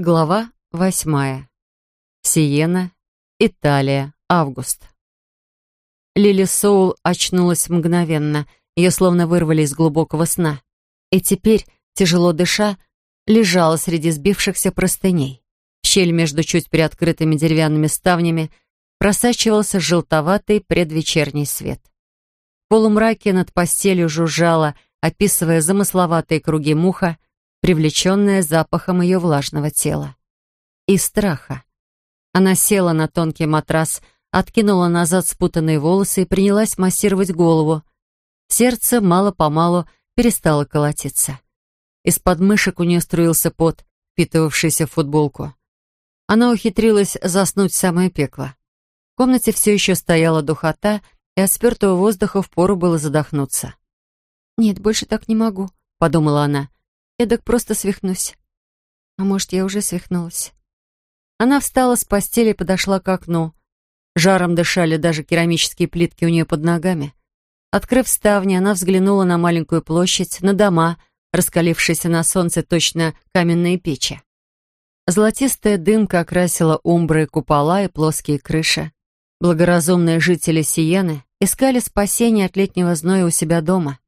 Глава восьмая. Сиена, Италия, август. Лили Соул очнулась мгновенно. Ее словно вырвали из глубокого сна. И теперь, тяжело дыша, лежала среди сбившихся простыней. Щель между чуть приоткрытыми деревянными ставнями просачивался желтоватый предвечерний свет. В полумраке над постелью жужжала, описывая замысловатые круги муха, привлеченная запахом ее влажного тела. И страха. Она села на тонкий матрас, откинула назад спутанные волосы и принялась массировать голову. Сердце мало-помалу перестало колотиться. Из подмышек у нее струился пот, впитывавшийся в футболку. Она ухитрилась заснуть в самое пекло. В комнате все еще стояла духота, и от спертого воздуха впору было задохнуться. «Нет, больше так не могу», — подумала она. Эдак просто свихнусь. А может, я уже свихнулась. Она встала с постели и подошла к окну. Жаром дышали даже керамические плитки у нее под ногами. Открыв ставни, она взглянула на маленькую площадь, на дома, раскалившиеся на солнце точно каменные печи. Золотистая дымка окрасила умбры, купола и плоские крыши. Благоразумные жители Сиены искали спасения от летнего зноя у себя дома.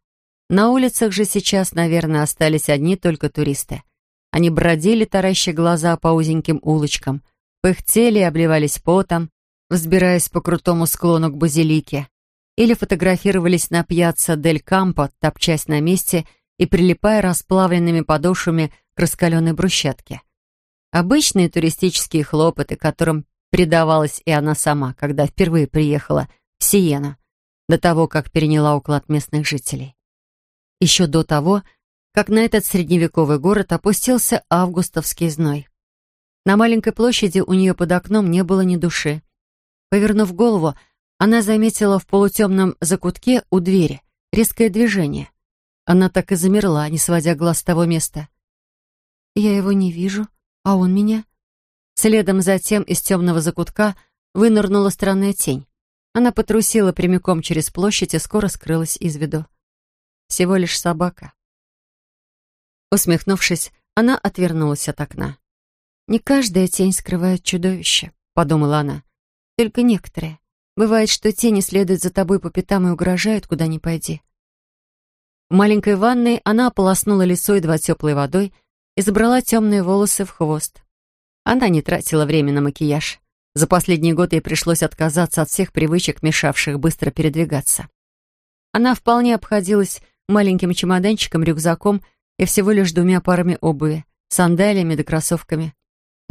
На улицах же сейчас, наверное, остались одни только туристы. Они бродили, тараща глаза по узеньким улочкам, пыхтели и обливались потом, взбираясь по крутому склону к базилике, или фотографировались на пьяцца Дель Кампо, топчась на месте и прилипая расплавленными подошвами к раскаленной брусчатке. Обычные туристические хлопоты, которым предавалась и она сама, когда впервые приехала в Сиену, до того, как переняла уклад местных жителей еще до того, как на этот средневековый город опустился августовский зной. На маленькой площади у нее под окном не было ни души. Повернув голову, она заметила в полутемном закутке у двери резкое движение. Она так и замерла, не сводя глаз с того места. «Я его не вижу, а он меня». Следом за тем из темного закутка вынырнула странная тень. Она потрусила прямиком через площадь и скоро скрылась из виду всего лишь собака. Усмехнувшись, она отвернулась от окна. «Не каждая тень скрывает чудовище», — подумала она. «Только некоторые. Бывает, что тени следуют за тобой по пятам и угрожают, куда ни пойди». В маленькой ванной она ополоснула лицо едва теплой водой и забрала темные волосы в хвост. Она не тратила время на макияж. За последний год ей пришлось отказаться от всех привычек, мешавших быстро передвигаться. Она вполне обходилась маленьким чемоданчиком, рюкзаком и всего лишь двумя парами обуви, сандалиями да кроссовками.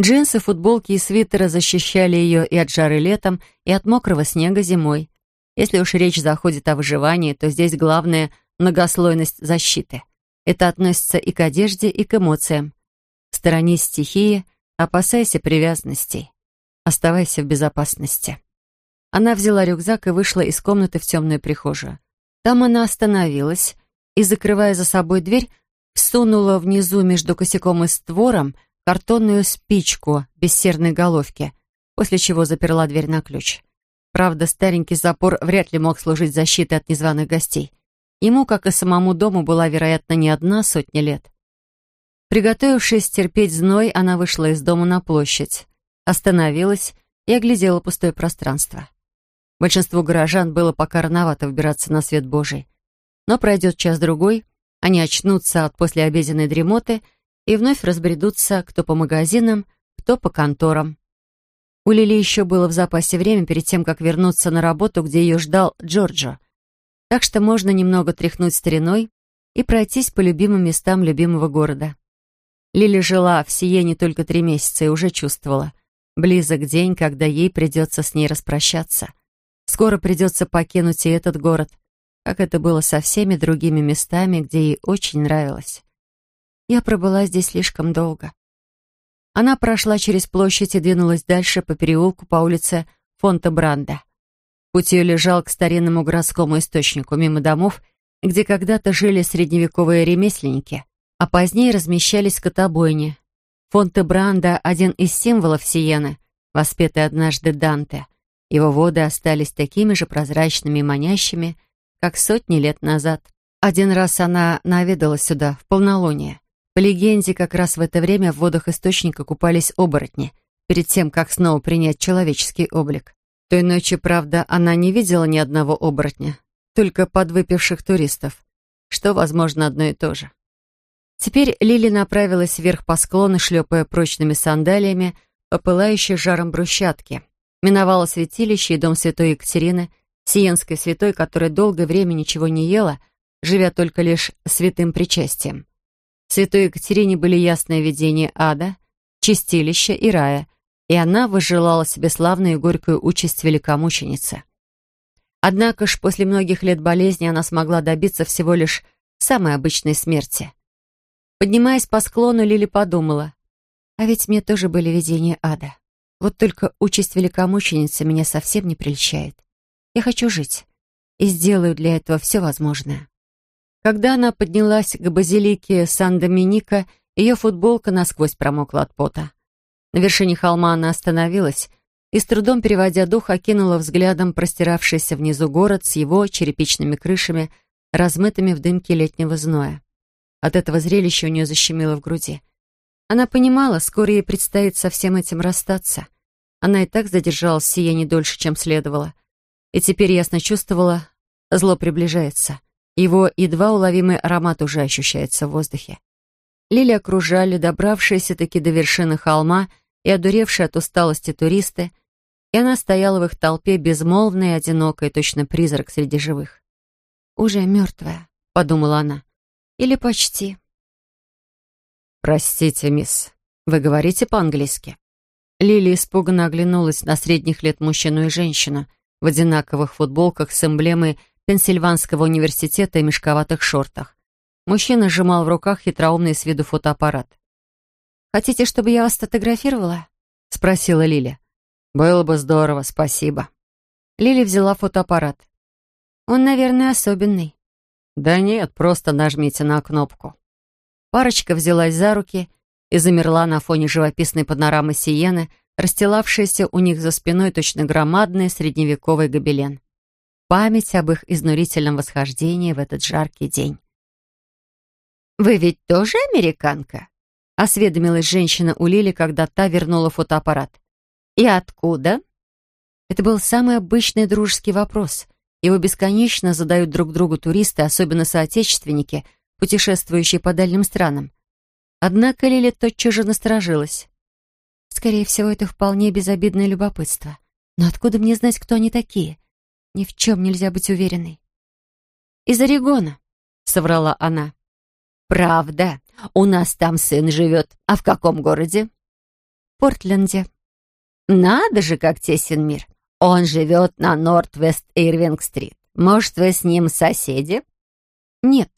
Джинсы, футболки и свитеры защищали ее и от жары летом, и от мокрого снега зимой. Если уж речь заходит о выживании, то здесь главное — многослойность защиты. Это относится и к одежде, и к эмоциям. Сторонись стихии, опасайся привязанностей. Оставайся в безопасности. Она взяла рюкзак и вышла из комнаты в темную прихожую. Там она остановилась, и, закрывая за собой дверь, всунула внизу между косяком и створом картонную спичку без серной головки, после чего заперла дверь на ключ. Правда, старенький запор вряд ли мог служить защитой от незваных гостей. Ему, как и самому дому, была, вероятно, не одна сотня лет. Приготовившись терпеть зной, она вышла из дома на площадь, остановилась и оглядела пустое пространство. Большинству горожан было пока рановато выбираться на свет Божий. Но пройдет час-другой, они очнутся от послеобеденной дремоты и вновь разбредутся кто по магазинам, кто по конторам. У Лили еще было в запасе время перед тем, как вернуться на работу, где ее ждал Джорджо. Так что можно немного тряхнуть стариной и пройтись по любимым местам любимого города. Лили жила в Сиене только три месяца и уже чувствовала. Близок день, когда ей придется с ней распрощаться. Скоро придется покинуть и этот город, как это было со всеми другими местами, где ей очень нравилось. Я пробыла здесь слишком долго. Она прошла через площадь и двинулась дальше по переулку по улице Фонта Бранда. Путь ее лежал к старинному городскому источнику, мимо домов, где когда-то жили средневековые ремесленники, а позднее размещались скотобойни. Фонте Бранда — один из символов Сиены, воспетый однажды Данте. Его воды остались такими же прозрачными и манящими, как сотни лет назад. Один раз она наведалась сюда, в полнолуние, По легенде, как раз в это время в водах источника купались оборотни, перед тем, как снова принять человеческий облик. Той ночью, правда, она не видела ни одного оборотня, только подвыпивших туристов, что, возможно, одно и то же. Теперь Лили направилась вверх по склону, шлепая прочными сандалиями по жаром брусчатке. Миновала святилище и дом святой Екатерины, сиенской святой, которая долгое время ничего не ела, живя только лишь святым причастием. Святой Екатерине были ясные видения ада, чистилища и рая, и она выжелала себе славную и горькую участь великомученицы. Однако ж после многих лет болезни она смогла добиться всего лишь самой обычной смерти. Поднимаясь по склону, Лили подумала, а ведь мне тоже были видения ада. Вот только участь великомученицы меня совсем не прельщает. Я хочу жить и сделаю для этого все возможное. Когда она поднялась к базилике Сан-Доминика, ее футболка насквозь промокла от пота. На вершине холма она остановилась и, с трудом переводя дух, окинула взглядом простиравшийся внизу город с его черепичными крышами, размытыми в дымке летнего зноя. От этого зрелища у нее защемило в груди. Она понимала, скоро ей предстоит со всем этим расстаться. Она и так задержалась в сиянии дольше, чем следовало. И теперь ясно чувствовала, зло приближается. Его едва уловимый аромат уже ощущается в воздухе. Лили окружали добравшиеся-таки до вершины холма и одуревшие от усталости туристы, и она стояла в их толпе безмолвная и одинокая, точно призрак среди живых. «Уже мертвая», — подумала она. «Или почти». «Простите, мисс, вы говорите по-английски?» Лили испуганно оглянулась на средних лет мужчину и женщину в одинаковых футболках с эмблемой Пенсильванского университета и мешковатых шортах. Мужчина сжимал в руках хитроумный с виду фотоаппарат. «Хотите, чтобы я вас сфотографировала?» — спросила Лиля. «Было бы здорово, спасибо». Лили взяла фотоаппарат. «Он, наверное, особенный». «Да нет, просто нажмите на кнопку». Парочка взялась за руки и замерла на фоне живописной панорамы Сиены, расстилавшейся у них за спиной точно громадный средневековый гобелен память об их изнурительном восхождении в этот жаркий день. «Вы ведь тоже американка?» — осведомилась женщина у Лили, когда та вернула фотоаппарат. «И откуда?» Это был самый обычный дружеский вопрос. Его бесконечно задают друг другу туристы, особенно соотечественники, путешествующие по дальним странам. Однако Лили тотчас же насторожилась. Скорее всего, это вполне безобидное любопытство. Но откуда мне знать, кто они такие? Ни в чем нельзя быть уверенной. «Из Орегона», — соврала она. «Правда. У нас там сын живет. А в каком городе?» «В Портленде». «Надо же, как тесен мир. Он живет на Норт-Вест-Ирвинг-стрит. Может, вы с ним соседи?» «Нет».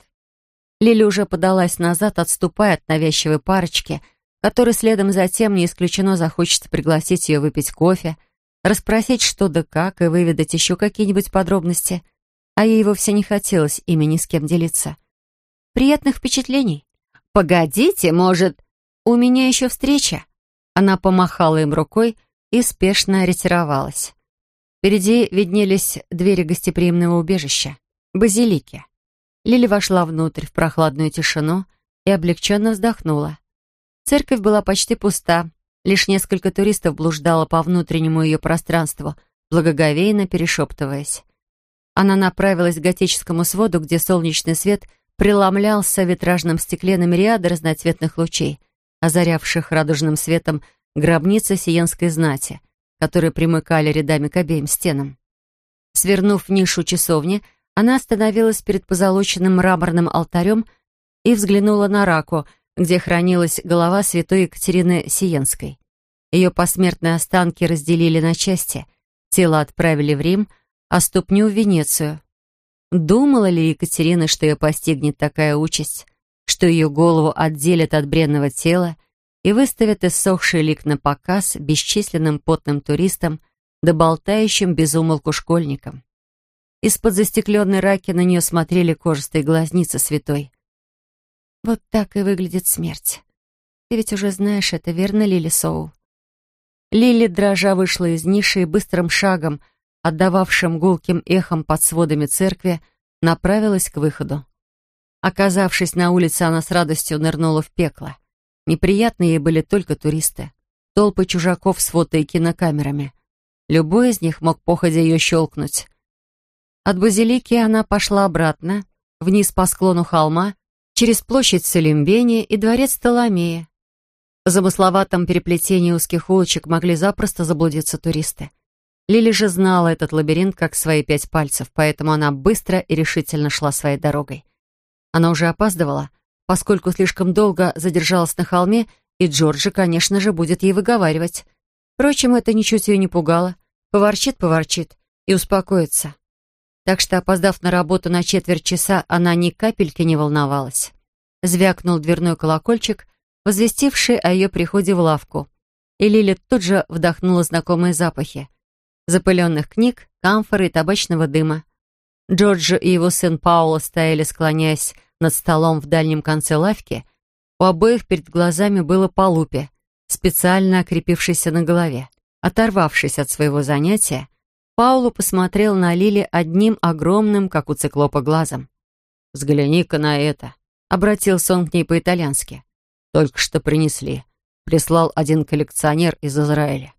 Лили уже подалась назад, отступая от навязчивой парочки, которой следом за тем не исключено захочется пригласить ее выпить кофе, расспросить что да как и выведать еще какие-нибудь подробности, а ей вовсе не хотелось ими ни с кем делиться. Приятных впечатлений. «Погодите, может...» «У меня еще встреча». Она помахала им рукой и спешно ретировалась. Впереди виднелись двери гостеприимного убежища, базилики. Лили вошла внутрь в прохладную тишину и облегченно вздохнула. Церковь была почти пуста, Лишь несколько туристов блуждало по внутреннему ее пространству, благоговейно перешептываясь. Она направилась к готическому своду, где солнечный свет преломлялся в витражном стекле на мириады разноцветных лучей, озарявших радужным светом гробницы сиенской знати, которые примыкали рядами к обеим стенам. Свернув в нишу часовни, она остановилась перед позолоченным мраморным алтарем и взглянула на раку — где хранилась голова святой Екатерины Сиенской. Ее посмертные останки разделили на части, тело отправили в Рим, а ступню в Венецию. Думала ли Екатерина, что ее постигнет такая участь, что ее голову отделят от бренного тела и выставят иссохший лик на показ бесчисленным потным туристам да болтающим безумолку школьникам? Из-под застекленной раки на нее смотрели кожистые глазницы святой. Вот так и выглядит смерть. Ты ведь уже знаешь это, верно, Лили Соу? Лили, дрожа, вышла из ниши и быстрым шагом, отдававшим гулким эхом под сводами церкви, направилась к выходу. Оказавшись на улице, она с радостью нырнула в пекло. Неприятные ей были только туристы. Толпы чужаков с фото и кинокамерами. Любой из них мог походя ее щелкнуть. От базилики она пошла обратно, вниз по склону холма, через площадь Салимбени и дворец Толомея. В замысловатом переплетении узких улочек могли запросто заблудиться туристы. Лили же знала этот лабиринт как свои пять пальцев, поэтому она быстро и решительно шла своей дорогой. Она уже опаздывала, поскольку слишком долго задержалась на холме, и Джорджи, конечно же, будет ей выговаривать. Впрочем, это ничуть ее не пугало. Поворчит-поворчит и успокоится. Так что, опоздав на работу на четверть часа, она ни капельки не волновалась. Звякнул дверной колокольчик, возвестивший о ее приходе в лавку. И Лили тут же вдохнула знакомые запахи. Запыленных книг, камфоры и табачного дыма. Джорджо и его сын Паула стояли, склоняясь над столом в дальнем конце лавки. У обоих перед глазами было по лупе, специально окрепившейся на голове. Оторвавшись от своего занятия, Паулу посмотрел на Лили одним огромным, как у циклопа, глазом. «Взгляни-ка на это», — обратился он к ней по-итальянски. «Только что принесли. Прислал один коллекционер из Израиля».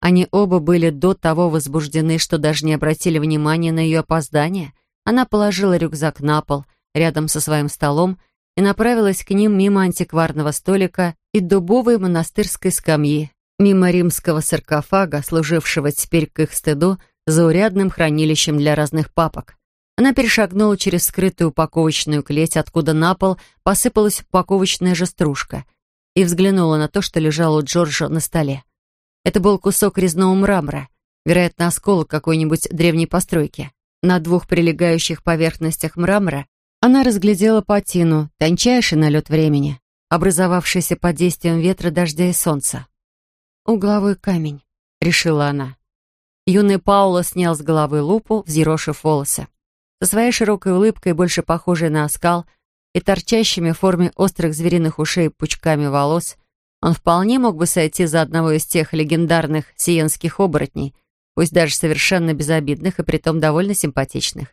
Они оба были до того возбуждены, что даже не обратили внимания на ее опоздание. Она положила рюкзак на пол, рядом со своим столом, и направилась к ним мимо антикварного столика и дубовой монастырской скамьи, мимо римского саркофага, служившего теперь к их стыду заурядным хранилищем для разных папок. Она перешагнула через скрытую упаковочную клеть, откуда на пол посыпалась упаковочная же стружка, и взглянула на то, что лежало у Джорджа на столе. Это был кусок резного мрамора, вероятно, осколок какой-нибудь древней постройки. На двух прилегающих поверхностях мрамора она разглядела патину, тончайший налет времени, образовавшийся под действием ветра, дождя и солнца. «Угловой камень», — решила она. Юный Паула снял с головы лупу, взъерошив волосы. Со своей широкой улыбкой, больше похожей на оскал, и торчащими в форме острых звериных ушей пучками волос, он вполне мог бы сойти за одного из тех легендарных сиенских оборотней, пусть даже совершенно безобидных и притом довольно симпатичных.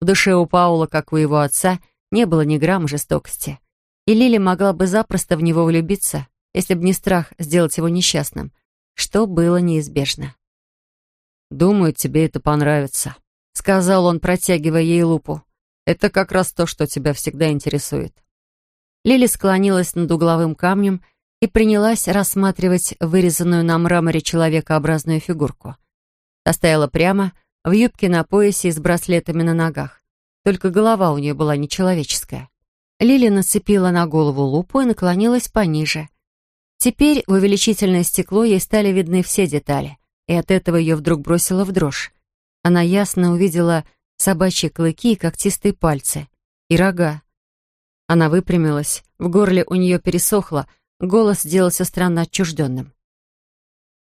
В душе у Паула, как у его отца, не было ни грамма жестокости. И Лили могла бы запросто в него влюбиться, если бы не страх сделать его несчастным, что было неизбежно. «Думаю, тебе это понравится», — сказал он, протягивая ей лупу. «Это как раз то, что тебя всегда интересует». Лили склонилась над угловым камнем и принялась рассматривать вырезанную на мраморе человекообразную фигурку. Та стояла прямо, в юбке на поясе и с браслетами на ногах. Только голова у нее была нечеловеческая. Лили нацепила на голову лупу и наклонилась пониже. Теперь в увеличительное стекло ей стали видны все детали, и от этого ее вдруг бросило в дрожь. Она ясно увидела собачьи клыки и когтистые пальцы, и рога. Она выпрямилась, в горле у нее пересохло, голос сделался странно отчужденным.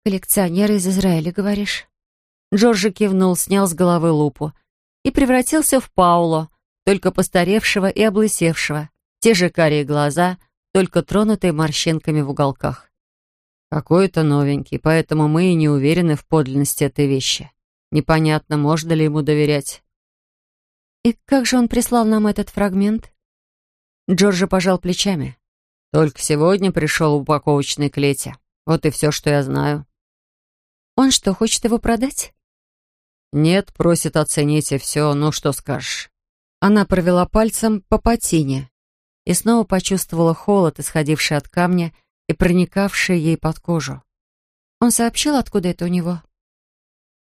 «Коллекционер из Израиля, говоришь?» Джорджи кивнул, снял с головы лупу и превратился в Пауло, только постаревшего и облысевшего. Те же карие глаза — только тронутые морщинками в уголках. Какой-то новенький, поэтому мы и не уверены в подлинности этой вещи. Непонятно, можно ли ему доверять. И как же он прислал нам этот фрагмент? Джорджи пожал плечами. Только сегодня пришел в упаковочной клете. Вот и все, что я знаю. Он что, хочет его продать? Нет, просит оценить и все, ну что скажешь. Она провела пальцем по патине, и снова почувствовала холод, исходивший от камня и проникавший ей под кожу. Он сообщил, откуда это у него?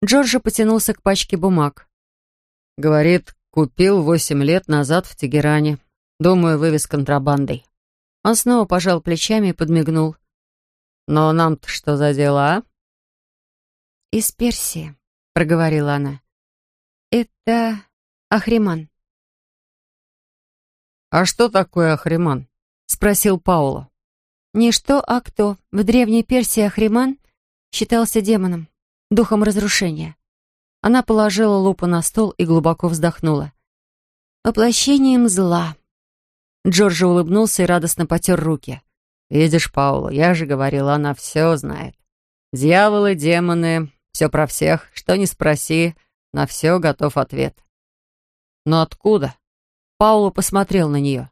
Джорджи потянулся к пачке бумаг. «Говорит, купил восемь лет назад в Тегеране. Думаю, вывез контрабандой». Он снова пожал плечами и подмигнул. «Но нам-то что за дела, а?» «Из Персии», — проговорила она. «Это Ахриман». «А что такое Ахриман?» — спросил Пауло. «Не что, а кто. В Древней Персии Ахриман считался демоном, духом разрушения». Она положила лупу на стол и глубоко вздохнула. «Воплощением зла». Джорджи улыбнулся и радостно потер руки. «Видишь, Паула, я же говорила, она все знает. Дьяволы, демоны, все про всех. Что ни спроси, на все готов ответ». «Но откуда?» Пауло посмотрел на нее.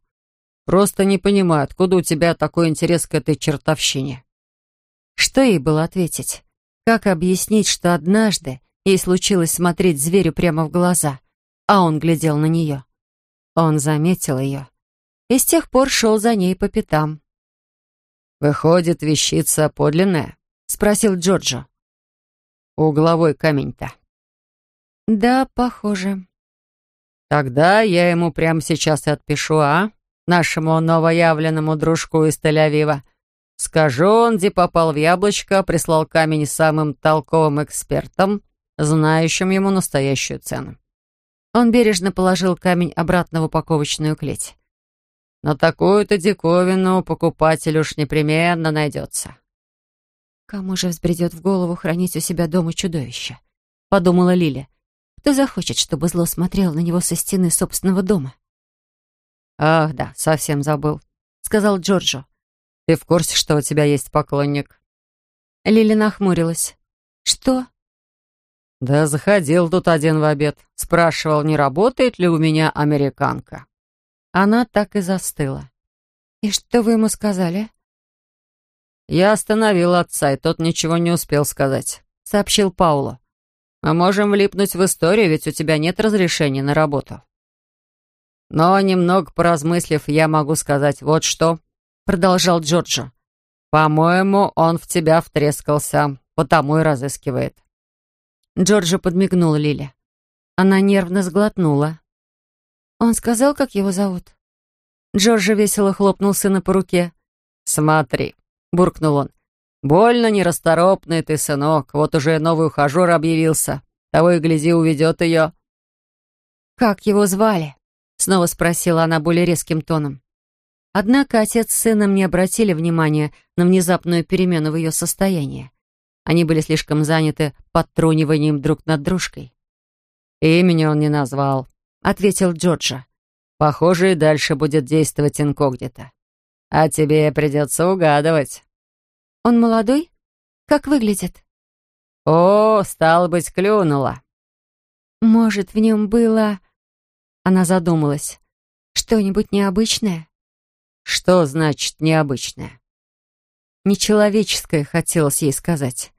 «Просто не понимаю, откуда у тебя такой интерес к этой чертовщине?» Что ей было ответить? Как объяснить, что однажды ей случилось смотреть зверю прямо в глаза, а он глядел на нее? Он заметил ее и с тех пор шел за ней по пятам. «Выходит, вещица подлинная?» — спросил Джорджо. «Угловой камень-то». «Да, похоже». «Тогда я ему прямо сейчас и отпишу, а? Нашему новоявленному дружку из Тель-Авива. Скажу, он где попал в яблочко, прислал камень самым толковым экспертам, знающим ему настоящую цену». Он бережно положил камень обратно в упаковочную клеть. «На такую-то диковину покупатель уж непременно найдется». «Кому же взбредет в голову хранить у себя дома чудовище?» — подумала Лиля. «Кто захочет, чтобы зло смотрело на него со стены собственного дома?» «Ах, да, совсем забыл», — сказал Джорджо. «Ты в курсе, что у тебя есть поклонник?» Лиля нахмурилась. «Что?» «Да заходил тут один в обед. Спрашивал, не работает ли у меня американка». Она так и застыла. «И что вы ему сказали?» «Я остановил отца, и тот ничего не успел сказать», — сообщил Пауло. «Мы можем влипнуть в историю, ведь у тебя нет разрешения на работу». «Но, немного поразмыслив, я могу сказать вот что», — продолжал Джорджо. «По-моему, он в тебя втрескался, потому и разыскивает». Джорджо подмигнул Лиле. Она нервно сглотнула. «Он сказал, как его зовут?» Джорджо весело хлопнул сына по руке. «Смотри, буркнул он. «Больно нерасторопный ты, сынок. Вот уже новый ухажер объявился. Того и гляди, уведет ее». «Как его звали?» — снова спросила она более резким тоном. Однако отец с сыном не обратили внимания на внезапную перемену в ее состоянии. Они были слишком заняты подтруниванием друг над дружкой. «Имени он не назвал», — ответил Джорджа. «Похоже, и дальше будет действовать инкогнито. А тебе придется угадывать». Он молодой? Как выглядит? О, стало быть, клюнула. Может, в нем было... Она задумалась. Что-нибудь необычное? Что значит необычное? Нечеловеческое, хотелось ей сказать.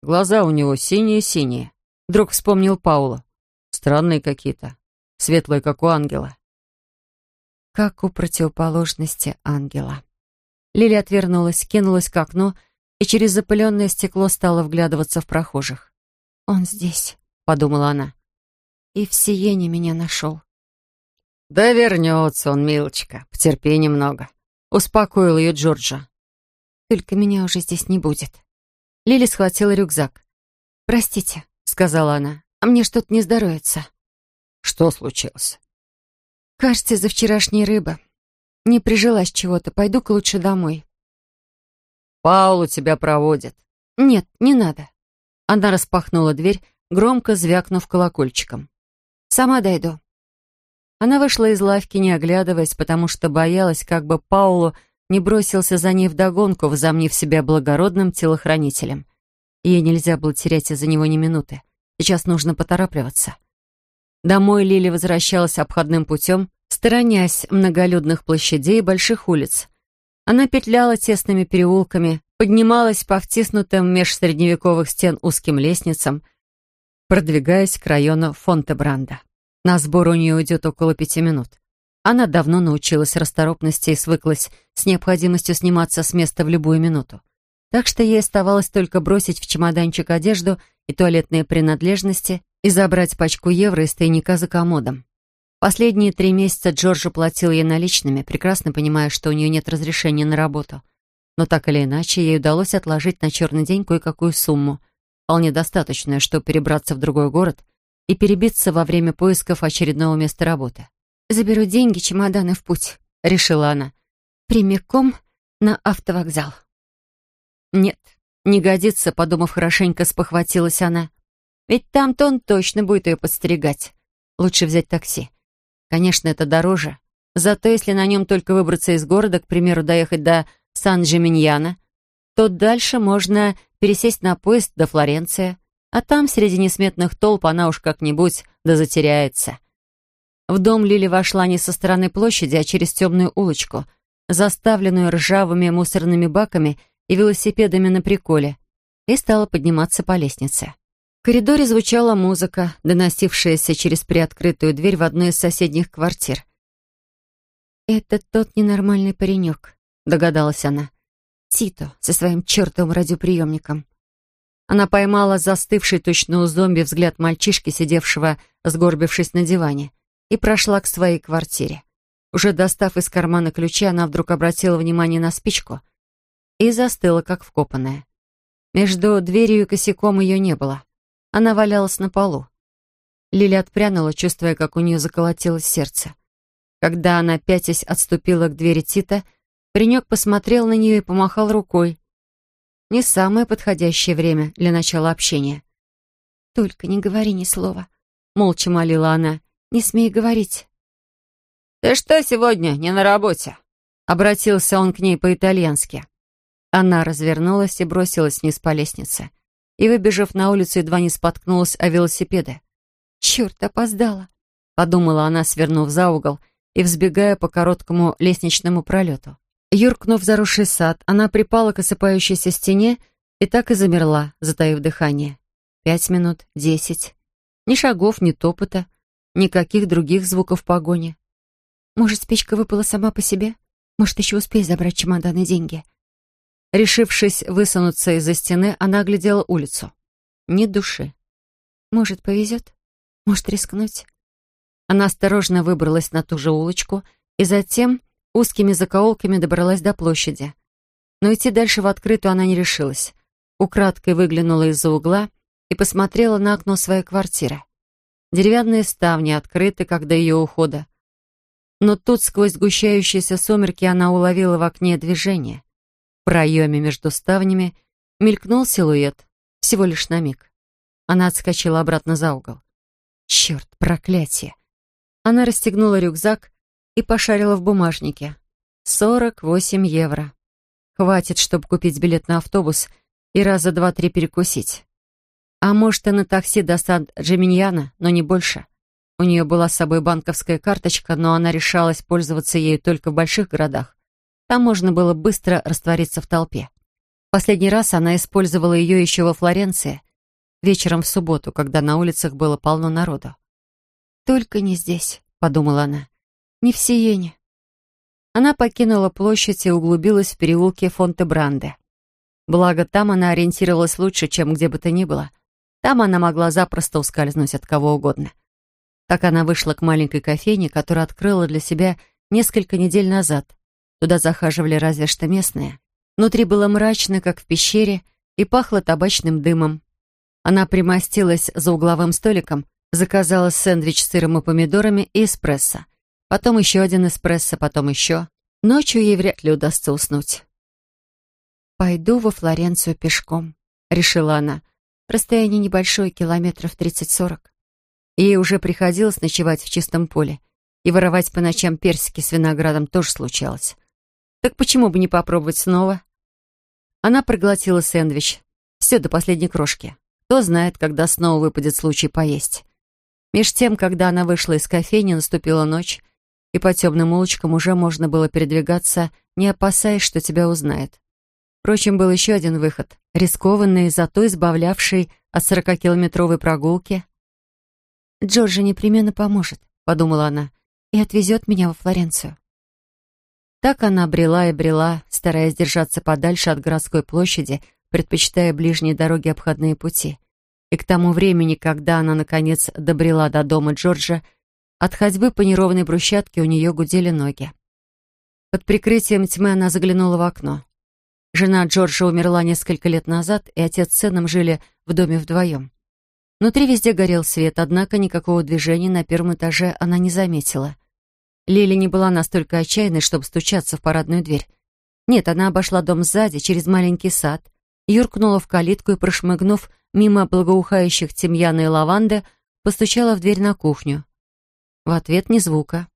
Глаза у него синие-синие. Вдруг вспомнил Паула. Странные какие-то. Светлые, как у ангела. Как у противоположности ангела. Лили отвернулась, кинулась к окну и через запыленное стекло стала вглядываться в прохожих. «Он здесь», — подумала она. «И в Сиене меня нашел». «Да вернется он, милочка, потерпи немного», — успокоил ее Джорджа. «Только меня уже здесь не будет». Лили схватила рюкзак. «Простите», — сказала она, — «а мне что-то не здоровится». «Что случилось?» «Кажется, из-за вчерашней рыбы. Не прижилась чего-то. Пойду-ка лучше домой. Паулу тебя проводит. Нет, не надо. Она распахнула дверь, громко звякнув колокольчиком. Сама дойду. Она вышла из лавки, не оглядываясь, потому что боялась, как бы Паулу не бросился за ней вдогонку, возомнив себя благородным телохранителем. Ей нельзя было терять из-за него ни минуты. Сейчас нужно поторапливаться. Домой Лили возвращалась обходным путем, сторонясь многолюдных площадей и больших улиц. Она петляла тесными переулками, поднималась по втиснутым меж средневековых стен узким лестницам, продвигаясь к району Фонтебранда. На сбор у нее уйдет около пяти минут. Она давно научилась расторопности и свыклась с необходимостью сниматься с места в любую минуту. Так что ей оставалось только бросить в чемоданчик одежду и туалетные принадлежности и забрать пачку евро из тайника за комодом. Последние три месяца Джорджа платил ей наличными, прекрасно понимая, что у нее нет разрешения на работу. Но так или иначе, ей удалось отложить на черный день кое-какую сумму, вполне достаточную, чтобы перебраться в другой город и перебиться во время поисков очередного места работы. «Заберу деньги, чемоданы в путь», — решила она. «Прямиком на автовокзал». «Нет, не годится», — подумав хорошенько, спохватилась она. «Ведь там-то он точно будет ее подстерегать. Лучше взять такси. Конечно, это дороже. Зато если на нем только выбраться из города, к примеру, доехать до Сан-Джиминьяна, то дальше можно пересесть на поезд до Флоренции, а там, среди несметных толп, она уж как-нибудь да затеряется. В дом Лили вошла не со стороны площади, а через темную улочку, заставленную ржавыми мусорными баками и велосипедами на приколе, и стала подниматься по лестнице. Коридоре звучала музыка, доносившаяся через приоткрытую дверь в одну из соседних квартир. «Это тот ненормальный паренек», — догадалась она. «Тито со своим чертовым радиоприемником». Она поймала застывший точно у зомби взгляд мальчишки, сидевшего, сгорбившись на диване, и прошла к своей квартире. Уже достав из кармана ключи, она вдруг обратила внимание на спичку и застыла, как вкопанная. Между дверью и косяком ее не было. Она валялась на полу. Лили отпрянула, чувствуя, как у нее заколотилось сердце. Когда она, пятясь, отступила к двери Тита, паренек посмотрел на нее и помахал рукой. Не самое подходящее время для начала общения. «Только не говори ни слова», — молча молила она. «Не смей говорить». «Ты что сегодня не на работе?» Обратился он к ней по-итальянски. Она развернулась и бросилась вниз по лестнице. И, выбежав на улицу, едва не споткнулась о велосипеды. «Черт, опоздала!» — подумала она, свернув за угол и взбегая по короткому лестничному пролету. Юркнув в заросший сад, она припала к осыпающейся стене и так и замерла, затаив дыхание. Пять минут, десять. Ни шагов, ни топота, никаких других звуков погони. «Может, спичка выпала сама по себе? Может, еще успеешь забрать чемодан и деньги?» Решившись высунуться из-за стены, она оглядела улицу. Ни души. «Может, повезет? Может, рискнуть?» Она осторожно выбралась на ту же улочку и затем узкими закоулками добралась до площади. Но идти дальше в открытую она не решилась. Украдкой выглянула из-за угла и посмотрела на окно своей квартиры. Деревянные ставни открыты, как до ее ухода. Но тут сквозь сгущающиеся сумерки она уловила в окне движение проеме между ставнями мелькнул силуэт, всего лишь на миг. Она отскочила обратно за угол. Черт, проклятие! Она расстегнула рюкзак и пошарила в бумажнике. Сорок восемь евро. Хватит, чтобы купить билет на автобус и раза два-три перекусить. А может, и на такси до Сан-Джиминьяна, но не больше. У нее была с собой банковская карточка, но она решалась пользоваться ею только в больших городах. Там можно было быстро раствориться в толпе. Последний раз она использовала ее еще во Флоренции, вечером в субботу, когда на улицах было полно народу. «Только не здесь», — подумала она, — «не в Сиене». Она покинула площадь и углубилась в переулке Фонте-Бранде. Благо, там она ориентировалась лучше, чем где бы то ни было. Там она могла запросто ускользнуть от кого угодно. Так она вышла к маленькой кофейне, которую открыла для себя несколько недель назад, Туда захаживали разве что местные. Внутри было мрачно, как в пещере, и пахло табачным дымом. Она примостилась за угловым столиком, заказала сэндвич с сыром и помидорами и эспрессо. Потом еще один эспрессо, потом еще. Ночью ей вряд ли удастся уснуть. «Пойду во Флоренцию пешком», — решила она. Расстояние небольшое, километров тридцать-сорок. Ей уже приходилось ночевать в чистом поле, и воровать по ночам персики с виноградом тоже случалось. Так почему бы не попробовать снова? Она проглотила сэндвич. Все до последней крошки. Кто знает, когда снова выпадет случай поесть. Меж тем, когда она вышла из кофейни, наступила ночь, и по темным улочкам уже можно было передвигаться, не опасаясь, что тебя узнает. Впрочем, был еще один выход, рискованный, зато избавлявший от сорокакилометровой прогулки. «Джорджи непременно поможет», — подумала она, — «и отвезет меня во Флоренцию». Так она брела и брела, стараясь держаться подальше от городской площади, предпочитая ближние дороги обходные пути. И к тому времени, когда она, наконец, добрела до дома Джорджа, от ходьбы по неровной брусчатке у нее гудели ноги. Под прикрытием тьмы она заглянула в окно. Жена Джорджа умерла несколько лет назад, и отец с сыном жили в доме вдвоем. Внутри везде горел свет, однако никакого движения на первом этаже она не заметила — Лили не была настолько отчаянной, чтобы стучаться в парадную дверь. Нет, она обошла дом сзади, через маленький сад, юркнула в калитку и, прошмыгнув мимо благоухающих тимьяна и лаванды, постучала в дверь на кухню. В ответ ни звука.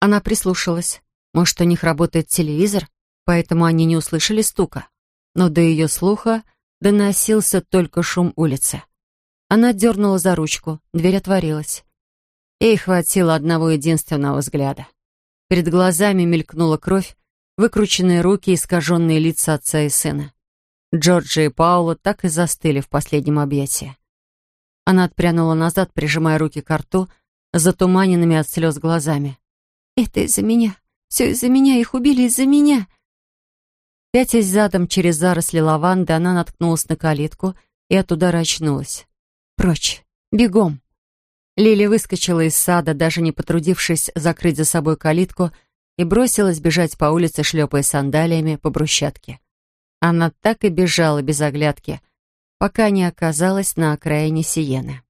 Она прислушалась. Может, у них работает телевизор, поэтому они не услышали стука. Но до ее слуха доносился только шум улицы. Она дернула за ручку, дверь отворилась. Ей хватило одного единственного взгляда. Перед глазами мелькнула кровь, выкрученные руки и искаженные лица отца и сына. Джорджи и Паула так и застыли в последнем объятии. Она отпрянула назад, прижимая руки к рту, затуманенными от слез глазами. «Это из-за меня. Все из-за меня. Их убили из-за меня». Пятясь задом через заросли лаванды, она наткнулась на калитку и от удара очнулась. «Прочь! Бегом!» Лили выскочила из сада, даже не потрудившись закрыть за собой калитку, и бросилась бежать по улице, шлепая сандалиями по брусчатке. Она так и бежала без оглядки, пока не оказалась на окраине Сиены.